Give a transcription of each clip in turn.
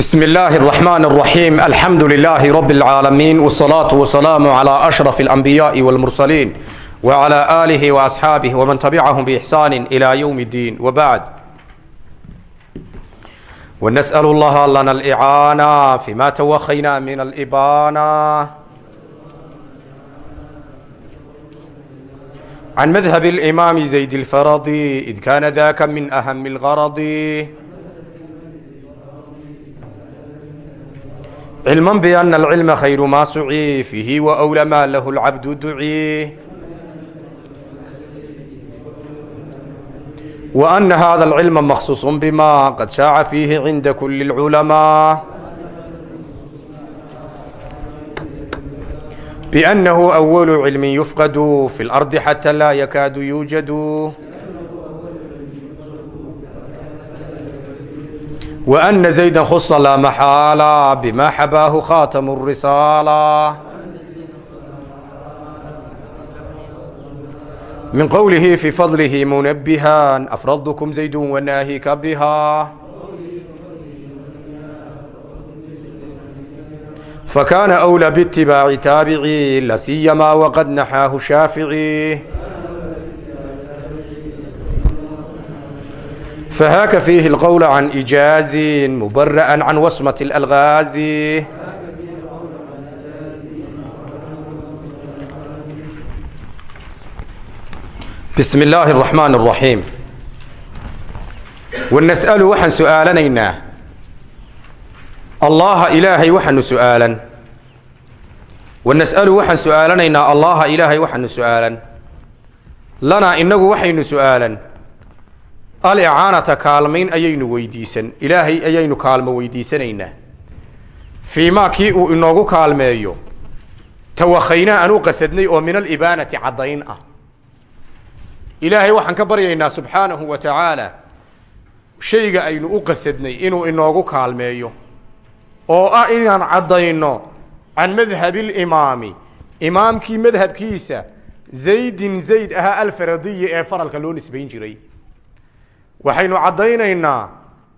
بسم الله الرحمن الرحيم الحمد لله رب العالمين والصلاة والسلام على أشرف الأنبياء والمرسلين وعلى آله وأصحابه ومن تبعهم بإحسان إلى يوم الدين وبعد ونسأل الله لنا الإعانة فيما توخينا من الإبانة عن مذهب الإمام زيد الفرضي إذ كان ذاك من أهم الغرض cilma biana alcilma khayru maa sucii fiihi waawla maa lahu lcabdu ducii wa ana hada alcilma makhsuusun bima qad shaaca fiihi cinda kuli اlculamaa biannahu awalu cilmin yufqadu fi اlardi xata laa yakaadu yuujadu وأن زيدا خص لا محالة بما حباه خاتم الرسالة من قوله في فضله منبها أفرضكم زيد وناهيك بها فكان أولى باتباع تابعي لسيما وقد نحاه شافعي فهاك فيه القول عن إجاز مبرأ عن وصمة الألغاز بسم الله الرحمن الرحيم ونسأل وحن سؤالنينا الله إلهي وحن سؤالا ونسأل وحن سؤالنينا الله إلهي وحن سؤالا لنا إنه وحين سؤالا alicaanata kaalmayn ayaynu weydiisan. Ilaahay ayaynu kaalmo weydiisanaynaa. Fii maa kii uu inoogu kaalmeeyo tawakhaynaa aan u qasadnay oo min alibaanati caddayn ah. Ilaahay waxaan ka baryaynaa subxaanahu wa tacaala shayga aynu u qasadnay inuu inoogu kaalmeeyo. Oo ah inaan caddayno can madhabi limaami imaamkii madhabkiisa zaydin zayd ahaa alfaradiyi ee faralka loo nisbayn jiray waxaynu caddaynaynaa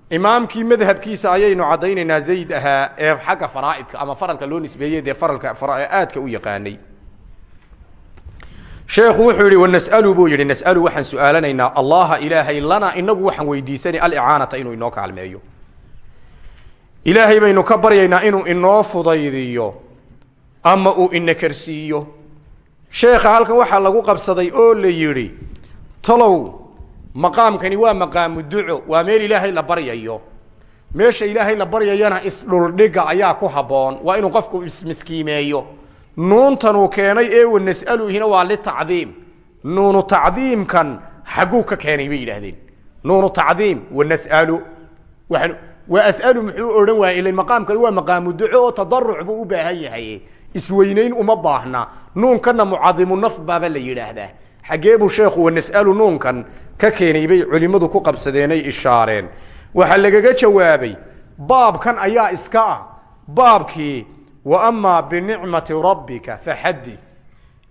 imaamkii madhabkiisa ayaynu caddaynaynaa zayd ahaa ee xagga faraa'idka ama faralka loo nisbeeyey dee faralka aadka u yaqaanay. Sheekhu wuxuu yihi wanas'alu buu yihi nas'alu waxaan su'aalanaynaa ilaahay lana inagu waxaan weydiisanay alicaanata inuu inoo kaalmeeyo. Ilaahay baynu ka baryaynaa inuu inoo fudaydiyo ama uu ina karsiiyo. Sheekha halkan waxaa lagu qabsaday oo la yidhi talow maqaamkani waa maqaamu duco. Waa meel ilaahay la baryayo. Meesha ilaahay la baryayana isdhuldhiga ayaa ku habboon. Waa inuu qofku ismiskiimeeyo nuuntanuu keenay ee wa nas'aluhina waa litacdiim nuunu tacdiimkan xagguu ka keenay bay yidhaahdeen. Nuunu tacdiim wa nas'alu. Waan waa as'alu muxuu odhan waayey ilan maqaamkani waa maqaamu duco oo tadaruc buu u baahan yahay. Isweynayn uma baahna. Nuunkana mucadimu naf baaba la yidhaahdaa xaggee buu sheekhu wanas'alu nuunkan ka keenay bay culimmadu ku qabsadeenay ishaareen. Waxaa lagaga jawaabay baabkan ayaa iska ah. Baabkii wa amaa binicmati rabbika faxadid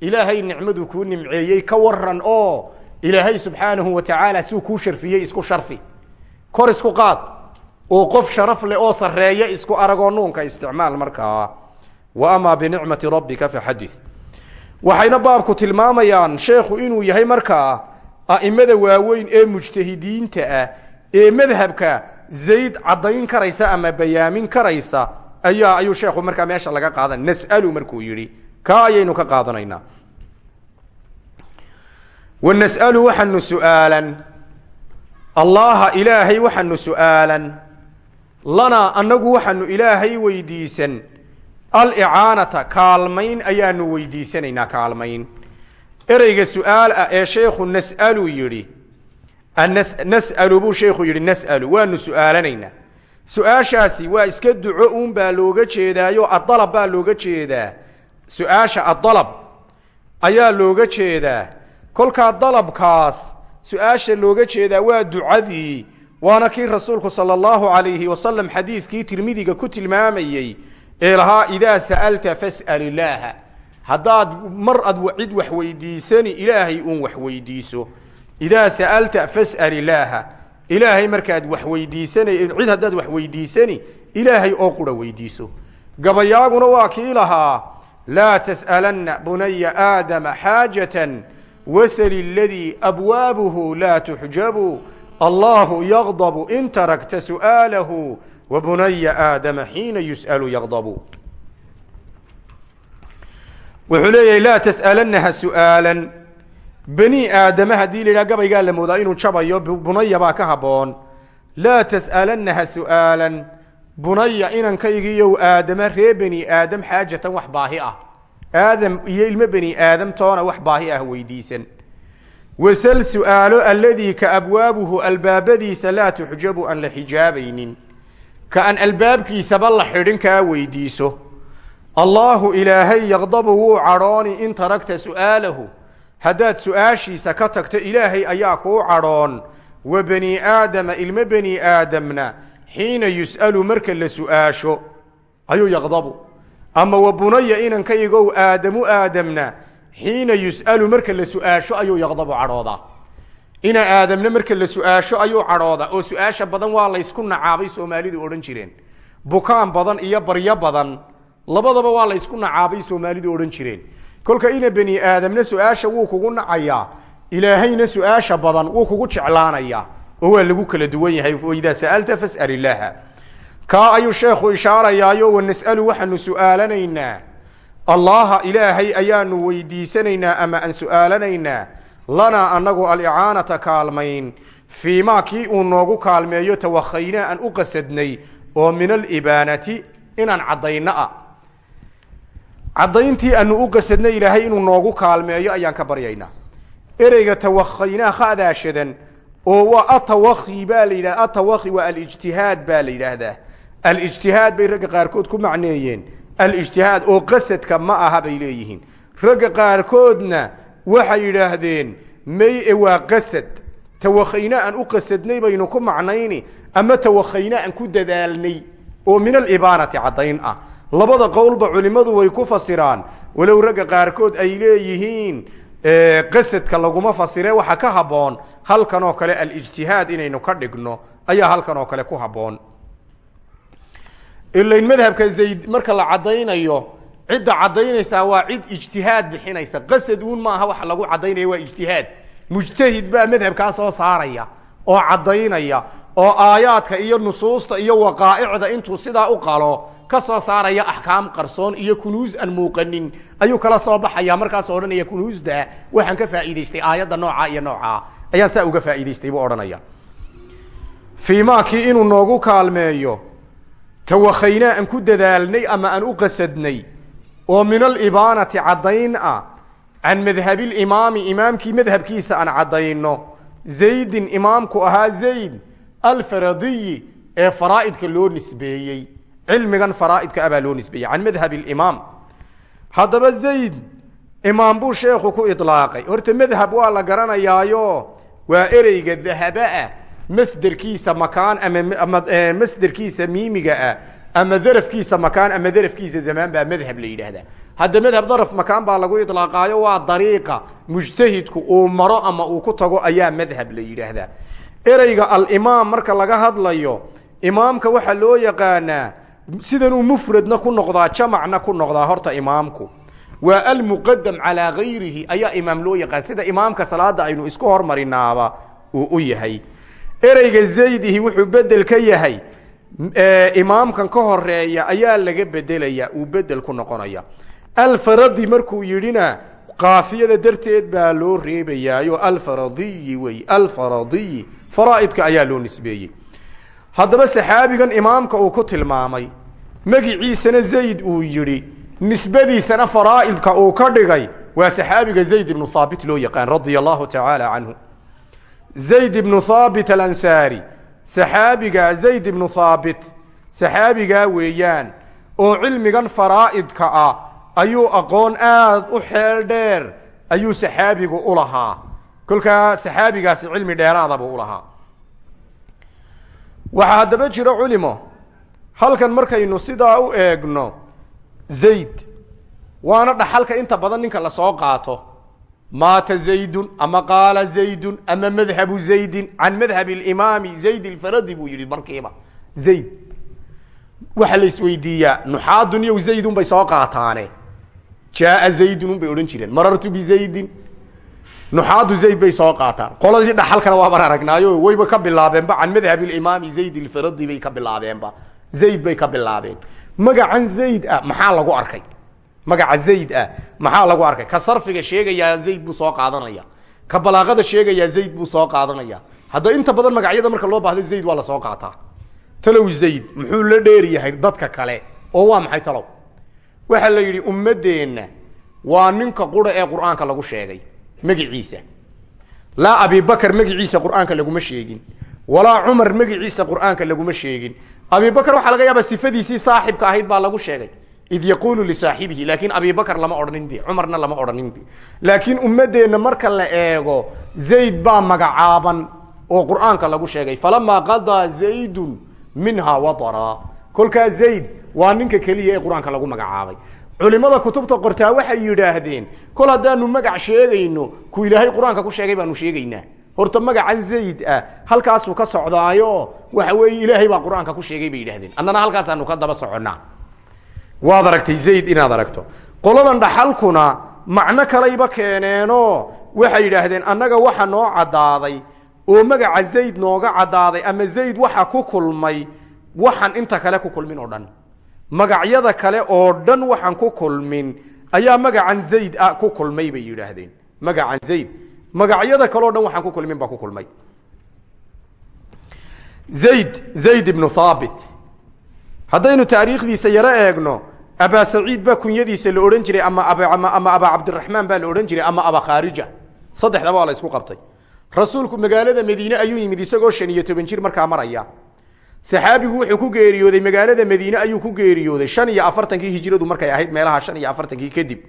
ilaahay nicmadu kuu nimceeyey ka waran oo ilaahay subxaanahu wa tacaala suu kuu sharfiyey isku sharfi. Kor isku qaad oo qof sharaf leh oo sarreeya isku aragoo nuunka isticmaal markaa. Wa amaa binicmati rabbika faxadid waxayna baabku tilmaamayaan sheekhu inuu yahay markaa a'imada waaweyn ee mujtahidiinta ah ee madhabka zayd caddayn karaysa ama bayaamin karaysa ayaa ayuu sheekhu markaa meesha laga qaadan nas'alu markuu yidhi kaa ayaynu ka qaadanaynaa. Wa nas'alu waxaanu su'aalan allaha ilaahay waxaanu su'aalan lanaa annagu waxaanu ilaahay weydiisan alicaanata kaalmayn ayaanu weydiisanaynaa kaalmayn. Ereyga su'aal ah ee sheekhu nas'alu yidhi nas'alu buu sheekhu yidhi nas'alu waanu su'aalanaynaa. Su'aashaasi waa iska duco uun baa looga jeedaayo adalab baa looga jeedaa. Su'aasha adalab ayaa looga jeedaa. Kolkaa dalabkaas su'aasha looga jeedaa waa ducadii. Waana kii rasuulku sala allahu alayhi wasalam xadiidkii tirmidiga ku tilmaamayey ee lahaa idaa sa'alta fas'al ilaaha haddaad mar ad cid wax weydiisani ilaahay uun wax weydiiso. Sa'alta fas'al ilaaha ilaahay markaad wax weydiisana cid haddaad wax weydiisani ilaahay oo qura weydiiso. Gabayaaguna waa kii lahaa laa tas'alanna bunaya aadama xaajatan wasl اladii abwaabuhu laa tuxjabu allahu yaqdabu in tarakta su'aalahu wabunaya aadama xiina yus'alu yaqdabu wuxuu leeyahay laa tas'alanna ha su'aalan. Bani aadama haddii la yidhaha gabaygaa la moodaa inuu jabayo bunaya baa ka habboon. Laa tas'alanna ha su'aalan. Bunaya inankaygiiyow aadama ree bani aadam xaajatan wax baahi ah. Aadam iyo ilmo bani aadam toona wax baahi ah weydiisan. Wasal su'aalo alladii ka abwaabuhu laa tuxjabu aan ka aan albaabkiisaba la xidhin kaa weydiiso. Allaahu ilaahay yaqdabu wuu cadhooni in taragta su'aalahu. Haddaad su'aashiisa ka tagto ilaahay ayaa kuu cadhoon wa bani aadama ilmo bani aadamna xiina yus'alu marka la su'aasho. Ayuu yaqdabu. Ama wa bunaya inankaygow aadamu aadamna xiina yus'alu marka la su'aasho ayuu yaqdabu cadhoodaa ina aadamna marka la su'aasho ayuu cadhooda oo su'aasha badan waa laysku nacaabay soomaalidu odhan jireen. Bukaan badan iyo baryo badan labadaba waa laysku nacaabay soomaalidu odhan jireen. Kolka ina bani aadamna su'aasha kugu nacayaa ilaahayna su'aasha badan wuu kugu jeclaanayaa oo waa lagu kala duwan yahay. Waidaa sa'alta fas'al illaaha kaa ayuu sheekhu ishaarayaayo wanas'alu waxaanu su'aalanaynaa. Allaha ilaahay ayaanu weydiisanaynaa ama aan su'aalanaynaa lanaa anagu alicaanata kaalmayn. Fii kii uu noogu kaalmeeyo tawakhaynaa aan u qasadnay oo min alibaanati inaan caddayno ah. Caddayntii aanu u qasadnay ilaahay inuu noogu kaalmeeyo ayaan ka baryaynaa. Ereyga tawakhaynaa khadaashadan oo waa atawakhi baa la yidhahda atawakhi waa alijtihaad baa la yidhaahdaa. Alijtihaad bay ragga qaarkood ku macneeyeen. Alijtihaad oo qasadka ma aha bay leeyihiin. Ragga qaarkoodna waxay yidhaahdeen may waa qasad. Tawakhayna aan u qasadnay baynu ku macnayni ama tawakhayna aan ku dadaalnay. Oo min alibaanati caddayn ah. Labada qowlba culimmadu way ku fasiraan. Walow ragga qaarkood ay leeyihiin qasadka laguma fasire waxa ka habboon. Halkan oo kale alijtihaad inaynu ka dhigno ayaa halkan oo kale ku habboon. Ilayn madhabka zayd marka la caddaynayo cidda caddaynaysaa waa cid ijtihaad bixinaysa. Qasad uun maaha waxa lagu caddaynaya waa ijtihaad. Mujtahid baa madhabkaa soo saaraya oo caddaynaya oo aayaadka iyo nusuusta iyo waqaa'icda intuu sidaa u qalo ka soo saaraya axkaam qarsoon iyo kunuus aan muuqanin. Ayuu kala soo baxaya markaasoo odhanaya kunuusda waxaan ka faa'iidaystay aayadda noocaa iyo noocaa. Ayaan saa uga faa'iidaystay buu odhanaya. Fii maakii inuu noogu kaalmeeyo tawakhaynaa aan ku dadaalnay ama aan u qasadnay oo min alibaanati caddayn ah can madhabilimaami imaamkii madhabkiisa aan caddayno. Zaydin imaamku ahaa zayd alfaradiyi ee faraa'idka loo nisbeeyey. Cilmigan faraa'idka ah baa loo nisbeeyey can madhab alimaam haddaba zayd imaam buu sheekhu ku idlaaqay horta madhab waa la garanayaayo waa ereyga dahaba ah masderkiisa makaan ama masderkiisa miimiga ah ama darafkiisa makaan ama darafkiisa zamaan baa madhab la yidhaahdaa. Hadda madhab daraf makaan baa lagu idlaaqaayo waa dariiqa mujtahidku uu maro ama uu ku tago ayaa madhab la yidhaahdaa. Ereyga alimaam marka laga hadlayo imaamka waxaa loo yaqaanaa sidanuu mufradna ku noqdaa jamacna ku noqdaa horta imaamku. Waa almuqadam calaa gayrihi ayaa imaam loo yaqaan. Sida imaamka salaada aynu isku hormarinaaba uu u yahay. Ereyga zaydihi wuxuu bedel ka yahay imaamkan ka horreeya ayaa laga bedelaya uu bedel ku noqonaya. Alfaradi markuu yidhina kaafiyada darteed baa loo reebayaayo. Alfaradiyi wey alfaradiyi. Faraaidka ayaa loo nisbeeyey. Haddaba saxaabigan imaamka uu ku tilmaamay magiciisana zayd uu yidhi nisbadiisana faraa'idka uu ka dhigay waa saxaabiga zayd ibnu haabit loo yaqaan radia tacaala canhu zayd ibnu haabit alansaari saxaabiga zayd ibnu haabit saxaabigaa weeyaan oo cilmigan faraa'idka ah ayuu aqoon aad u xeel dheer ayuu saxaabigu u lahaa. Kolkaa saxaabigaasi cilmi dheeraadabuu u lahaa. Waxaa haddaba jiro culimo halkan markaynu sidaa u eegno zayd waana dhaxalka inta badan ninka la soo qaato maata zaydun ama qaala zaydun ama madhabu zaydin can madhab imaami zayd ilfaradi buu yihi markiiba. Zayd. Waxaa la isweydiiyaa nuxaadun iyo zaydun bay soo qaataane. Jaaa zaydun un bay odhan jireen. Marartu bizaydin nuxaadu zayd bay soo qaataan. Qoladii dhaxalkana waaban aragnaayo wayba ka bilaabeenba can madhab imaami zayd ilfaradi bay ka bilaabeenba. Zayd bay ka bilaabeen. Magacan zayd ah maxaa lagu arkay magaca zayd ah. Maxaa lagu arkay? Ka sarfiga sheegayaa zayd buu soo qaadanaya. Ka balaaqada sheegayaa zayd buu soo qaadanaya. Hadda inta badan magacyada marka loo baahdo zayd waa la soo qaataa. Talow zayd muxuu la dheer dadka kale oo waa maxay talow? Waxaa la yidhi ummadeenna waa ninka qura ee qur'aanka lagu sheegay magiciisa. Laa abibakar magiciisa qur'aanka laguma sheegin. Walaa cumar magiciisa qur'aanka laguma sheegin. Abibakar waxaa laga yaabaa sifadiisii saaxibka ahayd baa lagu sheegay id yaquulu lisaaxibihi laakiin abibakar lama odhanin de cumarna lama odhanin de laakiin ummadeenna marka la eego zayd baa magacaaban oo qur'aanka lagu sheegay falamaa qadaa zaydun minha wataraa kolkaa zayd waa ninka keliya ee qur'aanka lagu magacaabay culimada kutubta qortaa waxay yidhaahdeen kol haddaanu magac sheegayno ku ilaahay qur'aanka ku sheegay baanu sheegaynaa horta magacan zayd ah halkaasuu ka socdaayo waxa weeye ilaahay baa qur'aanka ku sheegay bay yidhahdeen annana halkaasaanu ka daba soconnaa waad aragtay zayd inaad aragto. Qoladan dhaxalkuna macno kalayba keeneenoo waxay yidhaahdeen annaga waxa noo caddaaday oo magaca zayd nooga caddaaday ama zayd waxa ku kulmay waxaan inta kale ku kulmin oo dhan. Magacyada kale oo dhan waxaan ku kulmin ayaa magacan zayd ah ku kulmay bay yidhaahdeen. Magacan zayd. Magacyada kale o dhan waxaan ku kulmin baa ku kulmay. Zayd zayd ibnu thaabit. Haddaynu taariikhdiisa yaro eegno abaa saciid baa kunyadiisa la odhan jiray ama ama abaa cabdiraxmaan baa la odhan jiray ama aba khaarija. Saddexdaba waa la isku qabtay. Rasuulku magaalada madiine ayuu yimid isagoo shan iyo toban jir markaa maraya. Saxaabigu wuxuu ku geeriyooday magaalada madiine ayuu ku geeriyooday shan iyo afartankii hijradu markay ahayd meelaha shan iyo afartankii kadib.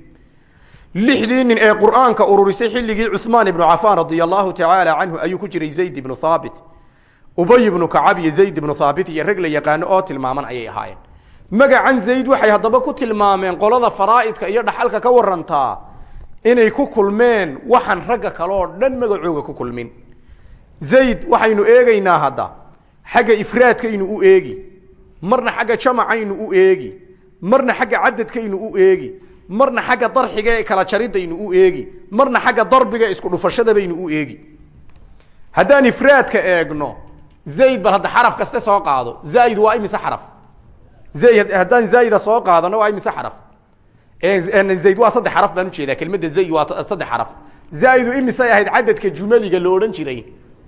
Lixdii nin ee qur'aanka ururisay xilligii cumaan ibnu cafaan radia allahu tacaala canhu ayuu ku jiray zayd ibnu thaabit. Ubay ibnu kacab iyo zayd ibnu thaabit iyo rag la yaqaano oo tilmaaman ayay ahaayeen magacan zayd waxay haddaba ku tilmaameen qolada faraa'idka iyo dhaxalka ka warantaa inay ku kulmeen waxaan ragga kale oo dhan magacooga ku kulmin. Zayd waxaynu eegaynaa hadda. Xagga ifraadkaynu u eegi. Marna xagga jamacaynu u eegi. Marna xagga cadadkaynu u eegi. Marna xagga darxiga ee kala jaridaynu u eegi. Marna xagga darbiga isku dhufashadabaynu u eegi. Haddaan ifraadka eegno zayd bal hadda xaraf kaste soo qaado. Zaaid waa imise xaraf haddaan zaida soo qaadano waa imise xaraf? Zayd waa saddex xaraf baan u jeedaa kelmadda zayd waa saddex xaraf. Zaa'idu imisay ahayd cadadka jumaliga la odhan jiray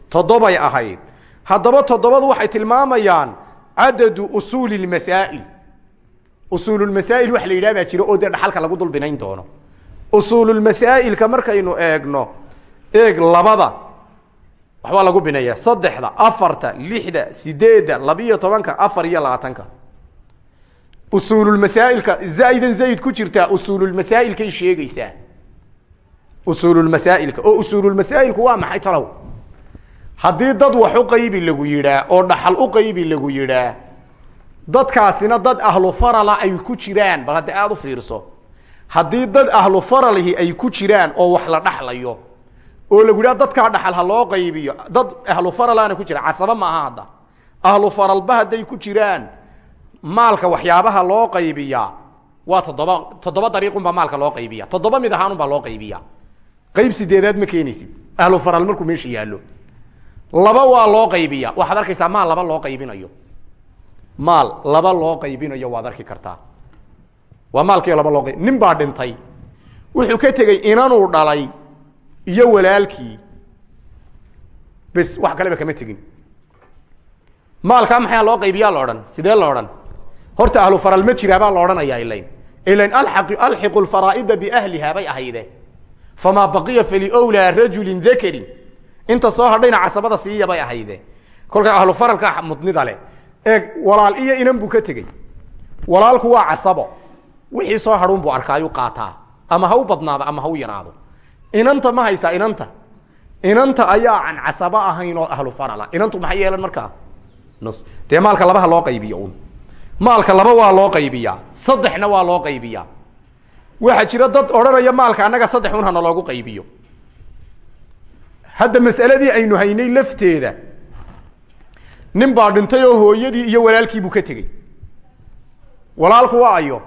toddobay ahayd. Haddaba toddobadu waxay tilmaamayaan cadadu usuuli lmasaa'il usuululmasaa'il wax la yidhaha baa jira oo dee dhaxalka lagu dul binayn doono usuululmasaa'ilka markaynu eegno eeg labada waxbaa lagu binaya saddexda afarta lixda sideedda labiyo tobanka afar iyo labaatanka usuululmasaailka zaidan zayd ku jirtaa usuululmasaailkay sheegaysaa. Usuululmasaailka oo usuululmasaailku waa maxay talow? Haddii dad wax u qaybi lagu yidhaa oo dhaxal u qaybi lagu yidhaa dadkaasina dad ahlu farala ay ku jiraan bal hadda aada u fiirso. Haddii dad ahlu faralihi ay ku jiraan oo wax la dhaxlayo oo lagu yidhaha dadkaa dhaxal ha loo qaybiyo dad ahlu faralaana ku jira casaba maaha hadda. Ahlu faralba hadday ku jiraan maalka waxyaabaha loo qaybiyaa. Waa toddoba toddoba dariiqunbaa maalka loo qaybiya toddoba mid ahaanunbaa loo qaybiya qayb sideedaad ma keenaysid. Ahlu faral markuu meesha yaallo. Laba waa loo qaybiya waxaad arkaysaa maal laba loo qaybinayo. Maal laba loo qaybinayo waad arki kartaa. Waa maalkii laba loo qayb nin baa dhintay. Wuxuu ka tegey inanuu dhalay iyo walaalkii. Bes wax kaleba kama tegin. Maalkaa maxaa loo qaybiyaa la sidee la horta ahlu faral ma jiraabaa la odhanayaa ilayn. Ilayn alxiqu lfaraa'ida biahliha bay ahayde famaa baqiya faliwlaa rajulin dakarin inta soo hadhayna casabada siiya bay ahayde kolka ahlu faralka mudnida leh. Eeg walaal iyo inan buu ka tegey. Walaalku waa casabo. Wixii soo hadhuun buu arkaayuu qaataa. Ama ha u ama ha yaraado. Inanta ma haysaa inanta? Inanta ayaa aan casabo ahayn oo ahlu farala. Inantu maxay yeelan markaa? Nus. Dee labaha loo qaybiyo maalka laba waa loo qaybiyaa saddexna waa loo qaybiyaa. Waxaa jira dad odhanaya maalka annaga saddex un hana loogu qaybiyo. Hadda mas'aladii aynu haynay lafteeda nin baa dhintay oo hooyadii iyo walaalkiibuu ka tegey. Walaalku waa ayo.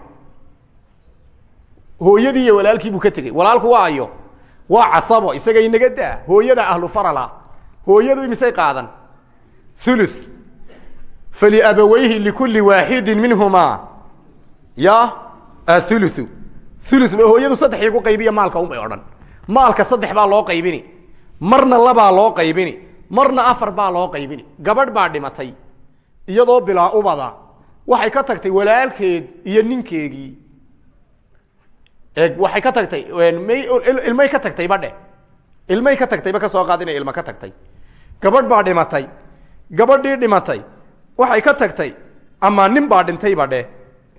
Hooyadii iyo walaalkii buu ka tegey. Walaalku waa ayo. Waa casabo isaga inaga daa. Hooyada ahlu farala hooyadu imisay qaadan. Ulu faliabawayhi likuli waaxidi minhumaa ya aulu ulu hooyadu saddex igu qaybiya maalka unbay odhan maalka saddex baa loo qaybini marna labaa loo qaybini marna afar baa loo qaybini gabadh baa dhimatay iyadoo bilaa ubada waxay ka tagtay walaalkeed iyo ninkeegii waxay ka tagtay ilmay ka tagtay badhe ilmay ka tagtayba ka soo qaad inay ilma ka tagtay gabadh baa dhimatay gabadhii dhimatay waxay ka tagtay ama nin baa dhintayba dhe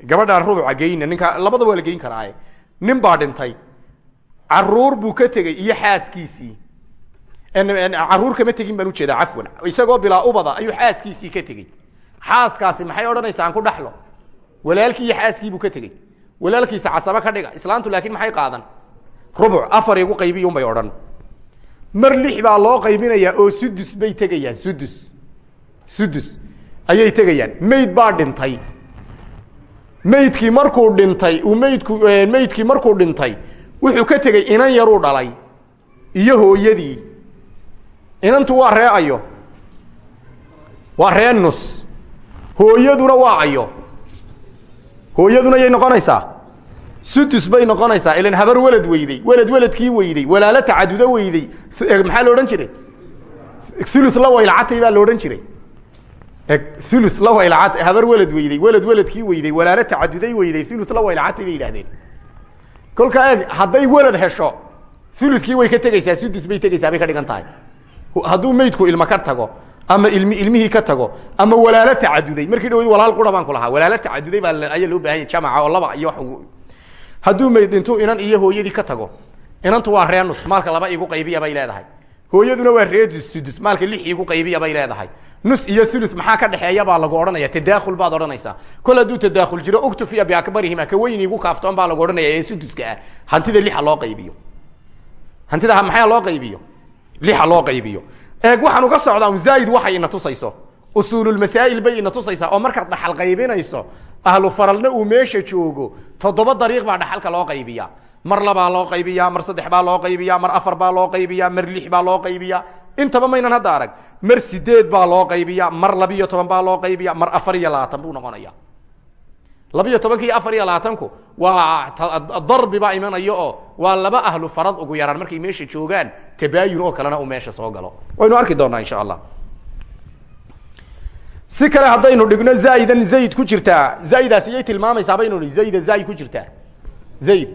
gabadhaan rubuca geyna ninka labada waa la geyn karaaye nin baa dhintay carruur buu ka tegey iyo xaaskiisii. Caruur kama tegin baan u jeedaa cafwan. Isagoo bilaa ubada ayuu xaaskiisii ka tegey xaaskaasi maxay odhanaysaa aan ku dhaxlo? Walaalkii iyo xaaskii buu ka tegey walaalkiisa casaba ka dhiga. Islaantu laakiin maxay qaadan? Rubuc afar igu qaybiy unbay odhan. Mar lix baa loo qaybinayaa oo sudus bay tegayaan sudus. Sudus ayay tegayaan. Mayd baa dhintay. Maydkii markuu dhintay maydku maydkii markuu dhintay wuxuu ka tegey inan yaruu dhalay. Iyo hooyadii. Inantu waa ree waa ree hooyaduna waa ayo. Hooyaduna yay noqonaysaa? Sudus bay noqonaysaa. Ilan habar welad weyday. Welad weladkii weyday. Walaalo tacadudo weyday. Maxaa la odhan jiray? Ulu lawaylcatay baa la odhan jiray ulu lawaylcat habar welad weyday welad weladkii weyday walaalo tacaduday weyday ulu lawaylcatay bay yidhahdeen kolkaa eeg hadday welad hesho ulukii way ka tegeysaa sudus bay tegeysaa bay ka dhigan tahay. Hadduu meydku ilma ka tago ama ilmi ilmihii ka tago ama walaalo tacaduday markii dhaweyd walaal qura baan ku lahaa walaalo tacaduday baa ayaa loo bahanya jamaca oo laba iyo hadduu mayd dhintuu inan iyo hooyadii ka tago inantu waa ree nus maalka laba igu qaybiya bay leedahay hooyaduna waa ree sudus. Maalka lix igu qaybiya bay leedahay. Nus iyo ulu maxaa ka dhexeeya baa lagu odhanaya. Tadaakhul baad odhanaysaa. Kol hadduu tadaakhul jiro. Uktufiya biakbarihima ka weyn igu kaaftoon baa lagu odhanaya ee suduska ah. Hantida lixa loo qaybiyo. Hantida maxaa loo qaybiyo? Lixa loo qaybiyo. Eeg waxaan uga socdaa zaaid waxay ina tusayso. Usuululmasaa'il bay ina tusaysaa. Oo markaad dhaxal qaybinayso ahlu faralna uu meesha joogo toddoba dariiq baa dhaxalka loo qaybiya mar labaa loo qaybiyaa mar saddex baa loo qaybiyaa mar afar baa loo qaybiyaa mar lix baa loo qaybiyaa. Intaba maynan hadda arag mar sideed baa loo qaybiyaa mar labiyo toban baa loo qaybiya mar afar iyo labaatan buu noqonaya labiyo tobanka afar iyo labaatanku waa darbi baa imanayo oo waa laba ahlu farad ugu yaraan markay meesha joogaan tabaayun oo kalena uu meesha soo galo. Waynu arki doonaa insha allah. Si kale haddaynu dhigno zaidan zayd ku jirtaa. Zaidaas iyay tilmaamaysaa baynu zayda zayd ku jirtaa. Zayd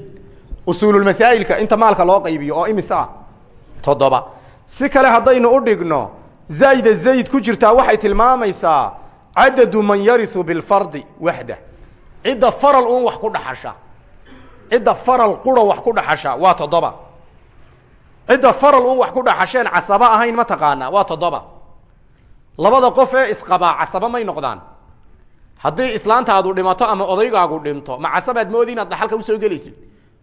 usuululmasaa'ilka inta maalka loo qaybiyo oo imis ah toddoba. Si kale haddaynu u dhigno zayda zayd ku jirtaa waxay tilmaamaysaa cadadu man yariu bilfardi waxda. Cidda faral un wax ku dhaxasha. Cidda faral qura wax ku dhaxasha waa toddoba. Cidda faral un wax ku dhaxasheen casaba ahayn ma taqaanaa waa toddoba. Labada qof ee isqabaa casaba may noqdaan. Haddii islaantaadu dhimato ama odaygaagu dhinto ma casabaad moodi inaad dhaxalka u soo gelaysid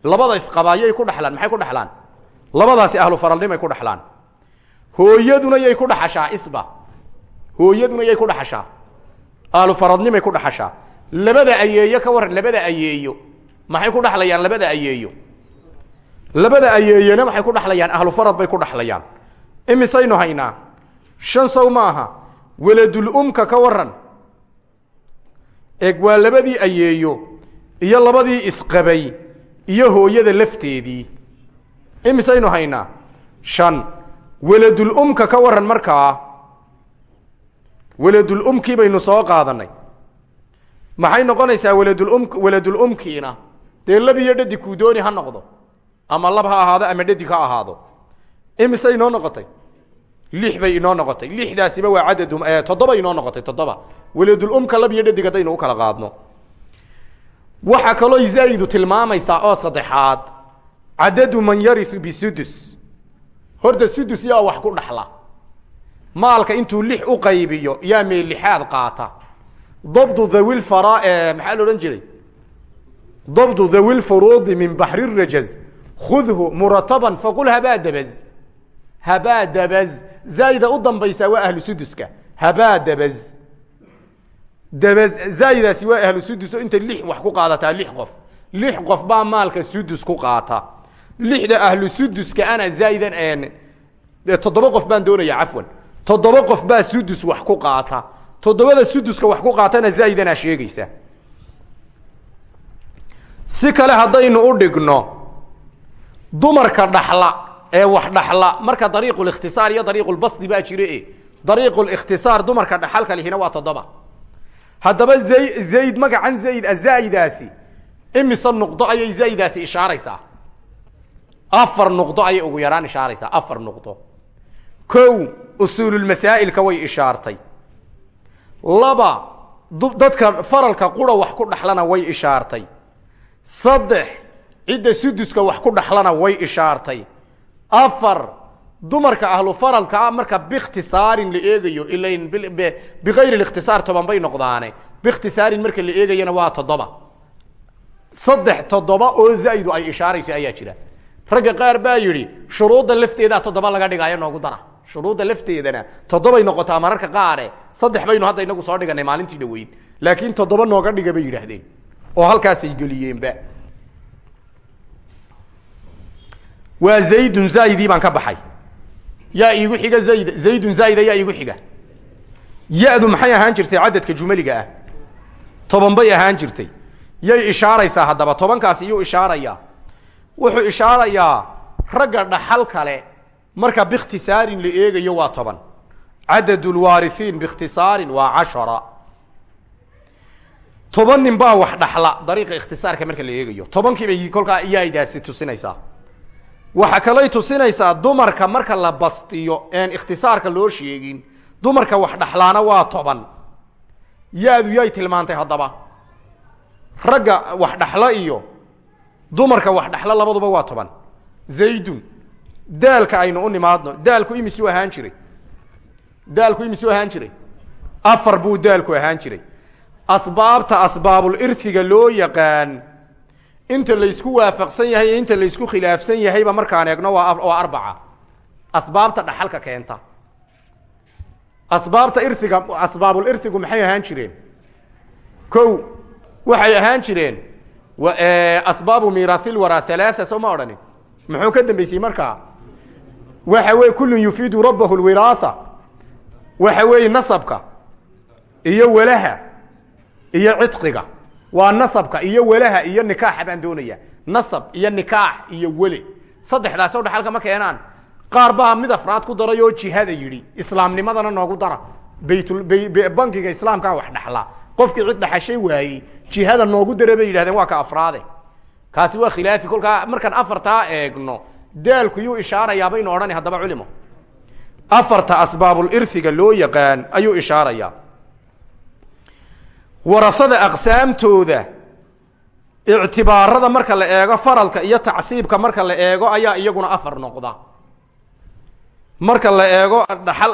labada isqabaa yay ku dhaxlaan maxay ku dhaxlaan? Labadaasi ahlu faralnimay ku dhaxlaan. Hooyaduna yay ku dhaxashaa isba. Hooyaduna yay ku dhaxashaa. Ahlu faradnimay ku dhaxashaa. Labada ayeeyo ka waran labada ayeeyo. Maxay ku dhaxlayaan labada ayeeyo? Labada ayeeyona maxay ku dhaxlayaan? Ahlu farad bay ku dhaxlayaan. Imisaynu haynaa. Shan sow maaha weladulumka ka waran eeg waa labadii ayeeyo iyo labadii isqabay iyo hooyada lafteedii. Imisaynu haynaa. Shan weladulumka ka waran markaa weladulumkii baynu soo qaadanay maxay noqonaysaa weladulum weladulumkiina dee lab iyo dhadig kuu dooni ha noqdo ama lab ha ahaado ama dhadig ha ahaado. Imise inoo noqotay? Lix bay inoo noqotay. Lixdaasiba waa cadadu toddoba inoo noqotay toddoba. Weladulumka lab iyo dhadig haddaynu u kala qaadno waxaa kaloo zaa'idu tilmaamaysaa oo saddexaad. Cadadu man yariu bisudus horta sudus yaa wax ku dhaxla. Maalka intuu lix u qaybiyo yaa meelixaad qaata. Dabdu dhawi fara maxaa la odhan jiray? Dabdu dhawi lfuruudi min baxri rajaz. Khudhu murataban faqul habaa dabaz. Habaa dabaz. Zaa'ida u dambaysaa waa ahlu suduska. Habaa dabaz daba zaa'idaasi waa ahlu sudus oo inta lix wax ku qaadataa lix qof. Lix qof baa maalka sudus ku qaata. Lixda ahlu suduska ana zaa'idan toddoba qof baan doonaya cafwan. Toddoba qof baa sudus wax ku qaata. Toddobada suduska wax ku qaatana zaa'idanaa sheegaysa. Si kale haddaynu u dhigno dumarka dhaxla ee wax dhaxla marka dariiqu likhtisaar iyo dariiqu lbasdi baa jire e dariiqu likhtisaar dumarka dhaxalka lihina waa toddoba haddaba zay zayd magacan zayd a zaa'idaasi imise nuqdo ayay zaa'idaasi ishaaraysaa? Afar nuqdo ayay ugu yaraan ishaaraysaa. Afar nuqdo. Kow usuululmasaa'ilka way ishaartay. Laba dadka faralka qura wax ku dhaxlana way ishaartay. Saddex cidda suduska wax ku dhaxlana way ishaartay. Afar dumarka ahlu faralka ah marka bikhtisaarin la eegayo ilain bikayri likhtisaar toban bay noqdaane. Bikhtisaarin marka la eegayana waa toddoba. Saddex toddoba oo zaa'idu ay ishaarayso ayaa jira. Ragga qaar baa yidhi shuruudda lafteedaa toddoba laga dhigaayo noogu dara. Shuruudda lafteedana toddobay noqotaa mararka qaare. Saddex baynu hadda inagu soo dhiganay maalintii dhaweyn laakiin toddoba nooga dhiga bay yidhaahdeen. Oo halkaasay geliyeenba. Waa zaydun zaaidii baan ka baxay yaa iigu xiga zayd zaydun zaaida yaa iigu xiga. Ya-du maxay ahaan jirtay cadadka jumaliga ah? Toban bay ahaan jirtay. Yay ishaaraysaa haddaba tobankaasi iyuu ishaarayaa. Wuxuu ishaarayaa ragga dhaxal kale marka bikhtisaarin la eegayo waa toban. Cadad lwaarihiin bikhtisaarin waa cashara. Toban nin wax dhaxla dariiqa ikhtisaarka marka la eegayo. Tobankiibay kolkaa iyadaasi tusinaysaa waxa kalay tusinaysaa dumarka marka la bastiyo een ikhtisaarka loo sheegin dumarka wax dhaxlaana waa toban. Ya-du yay tilmaantay haddaba. Ragga wax dhaxla iyo dumarka wax dhaxla labaduba waa toban. Zaydun daalka aynu u nimaadno daalku imisuu ahaan jiray. Daalku imisuu ahaan jiray. Afar buu daalku ahaan jiray. Asbaabta asbaabulirhiga loo yaqaan inta laysku waafaqsan yahay iyo inta laysku khilaafsan yahayba markaan eegno waa arbaca. Asbaabta dhaxalka keenta. Asbaabta irhiga asbaabulirhigu maxay ahaan jireen? Kow waxay ahaan jireen asbaabu miirathil waraa halaaa soo ma odhanin muxuu ka dambeysay markaa waxa weye kullun yufiidu rabbahu lwiraatha waxa weeye nasabka iyo walaha iyo cidqiga waa nasabka iyo walaha iyo nikaaxa baan doonaya nasab iyo nikaax iyo wele saddexdaas o dhaxalka ma keenaan. Qaar baa mid afraad ku daray oo jihada yidhi islaamnimadana noogu dara. Baytul bankiga islaamkaa wax dhaxla. Qofkii cid dhaxashay waayey jihada noogu dara bay yidhahdeen waa ka afraade. Kaasi waa khilaafi. Kolkaa markaan afartaa eegno daalku yuu ishaarayaa baynu odhani haddaba culimo. Afarta asbaabulirhiga loo yaqaan ayuu ishaarayaa warasada aqsaamtooda ictibaarada marka la eego faralka iyo tacsiibka marka la eego ayaa iyaguna afar noqda. Marka la eego dhaxal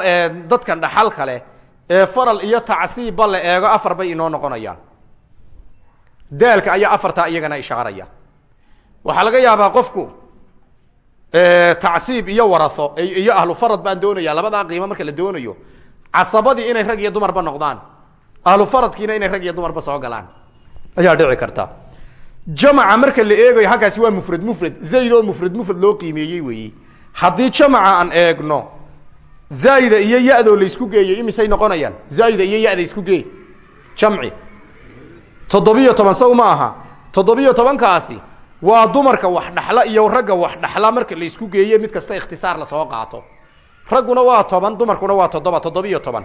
dadkan dhaxal kale ee faral iyo tacsiibba la eego afar bay inoo noqonayaan. Daalka ayaa afartaa iyagana ishaaraya. Waxaa laga yaabaa qofku tacsiib iyo waraho iyo ahlu farad baan doonaya labadaa qiimo marka la doonayo casabadii inay rag iyo dumarba noqdaan ahlu faradkiina inay rag iyo dumarba soo galaan. Ayaa dhici karta. Jamaca marka la eegayo halkaasi waa mufrad mufrad. Zayd oo mufrad mufrad loo qiimeeyey weeyi. Haddii jamaca aan eegno zaida iyo ya-doo laysku geeyey imisay noqonayaan? Zaida iyo ya-da isku geey. Jamci. Toddobiyo toban saw ma aha. Toddobiyo tobankaasi waa dumarka wax dhaxla iyo ragga wax dhaxla marka laysku geeye mid kasta ikhtisaar la soo qaato. Ragguna waa toban dumarkuna waa toddoba toban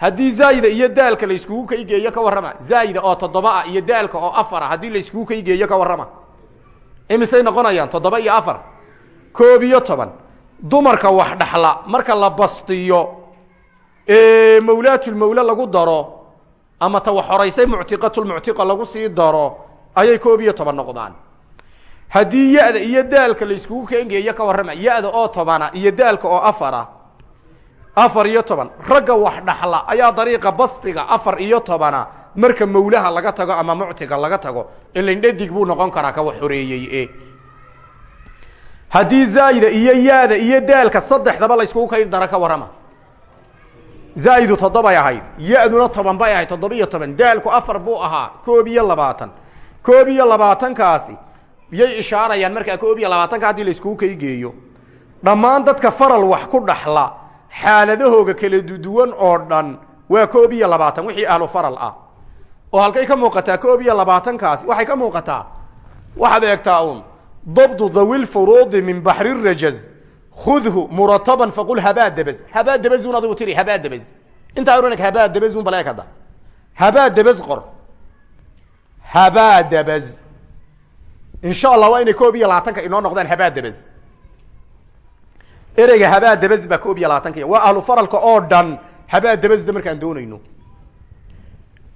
haddii zaayida iyo daalka layskugu kaygeeyo ka warrama zaayida oo toddoba ah iyo daalka oo afar ah haddii layskugu kaygeeyo ka warrama. Imisay noqonayaan toddoba iyo afar. Koob iyo toban. Dumarka wax dhaxla marka la bastiyo ee mawlaatulmawle lagu daro ama ta wax horaysay muctiqatulmuctiqa lagu sii daro ayay koob iyo toban noqdaan. Haddii ya-da iyo daalka layskugu keengeeyo ka warrama ya-da oo tobana iyo daalka oo afara afar iyo toban. Ragga wax dhaxla ayaa dariiqa bastiga afar iyo tobana. Marka mawlaha laga tago ama muctiga laga tago ilindhadig buu noqon karaa ka wax horeeyey e haddii zaayida iyo yaada iyo daalka saddexdaba layskugu kayr dara ka warrama. Zaa'idu toddobay ahayd ya-duna toban bay ahayd toddoba-iyo toban. Daalku afar buu ahaa koob iyo labaatan. Koob iyo labaatankaasi yay ishaarayaan markaa koob iyo labaatanka haddii la iskugu kaygeeyo. Dhammaan dadka faral wax ku dhaxla xaaladahooga kala duduwan oo dhan waa koob iyo labaatan wixii ahlu faral ah. Oo halkay ka muuqataa koob iyo labaatankaasi waxay ka muuqataa? Waxaad eegtaa uun dabdu dhawi lfuruudi min baxri rajaz khudhu murataban faqul habaa debes habaa debezun adigu tiri habaa debes intaa ohanag habaa debezun bal eekada habaa debes qor. Habaa debes insha allah waa koob iyo labaatanka inoo noqdaan habaa debes ereyga habaa debes baa koob iyo labaatanka waa ahlu faralka oo dhan habaa debesda markaan doonayno.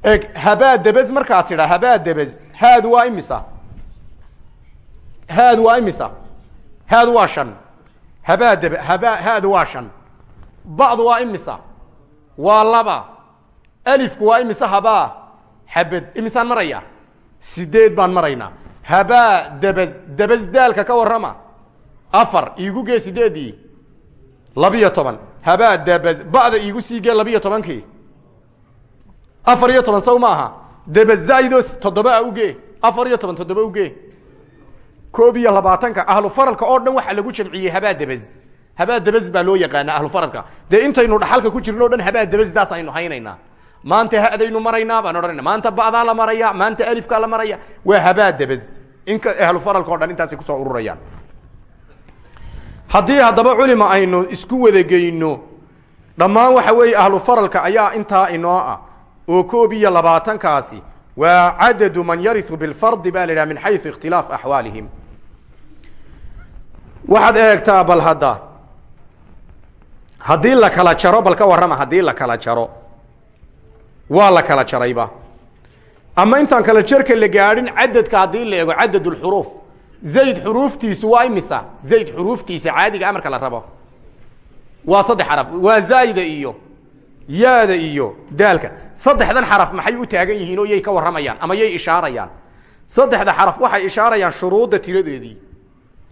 Eg habaa debes markaad tidhaa habaa debes haadu waa imisa? Haadu waa imisa? Haadu waa shan. Habaa debe habaa haadu waa shan. Ba'du waa imisa? Waa laba. Alifku waa imisa habaa? Xabed imisaan maraya? Sideed baan maraynaa habaa debes debes daalka ka warrama? Afar iigu gee labiyo toban. Habaa debes ba'da iigu sii gee tobankii afar iyo toban saw ma aha debes zaaido toddoba a ugee afar iyo toban toddoba ugee koob iyo labaatanka ahlu faralka oo dhan waxaa lagu jamciyey habaa debes habaa debes baa loo yaqaana ahlu faralka. Dee intaynu dhaxalka ku jirno o dhan habaa debesdaas aynu haynaynaa maanta hadaynu maraynaa baan odhanayna. Maanta ba'daa la maraya maanta alifkaa la maraya waa habaa debes inka ahlu faralka o dhan intaasay ku soo ururayaan haddii haddaba culima aynu isku wadageyno dhammaan waxa weeye ahlu faralka ayaa intaa inoo ah. Oo koob iyo labaatankaasi waa cadadu man yariu bilfardi ba la idhaha min xayu ikhtilaaf axwaalihim waxaad eegtaa bal hadda haddii la kala jaro bal ka warrama haddii la kala jaro waa la kala jarayba. Ama intaan kala jarka la gaadhin cadadka haddii la eego cadad lxuruuf zayd xuruuftiisu waa imisa? Zayd xuruuftiisa caadiga amarka la rabo. Waa saddex xaraf. Waa zaayda iyo yaada iyo daalka. Saddexdan xaraf maxay u taagan yihiin oo yay ka warramayaan ama yay ishaarayaan? Saddexda xaraf waxay ishaarayaan shuruudda tiradeedii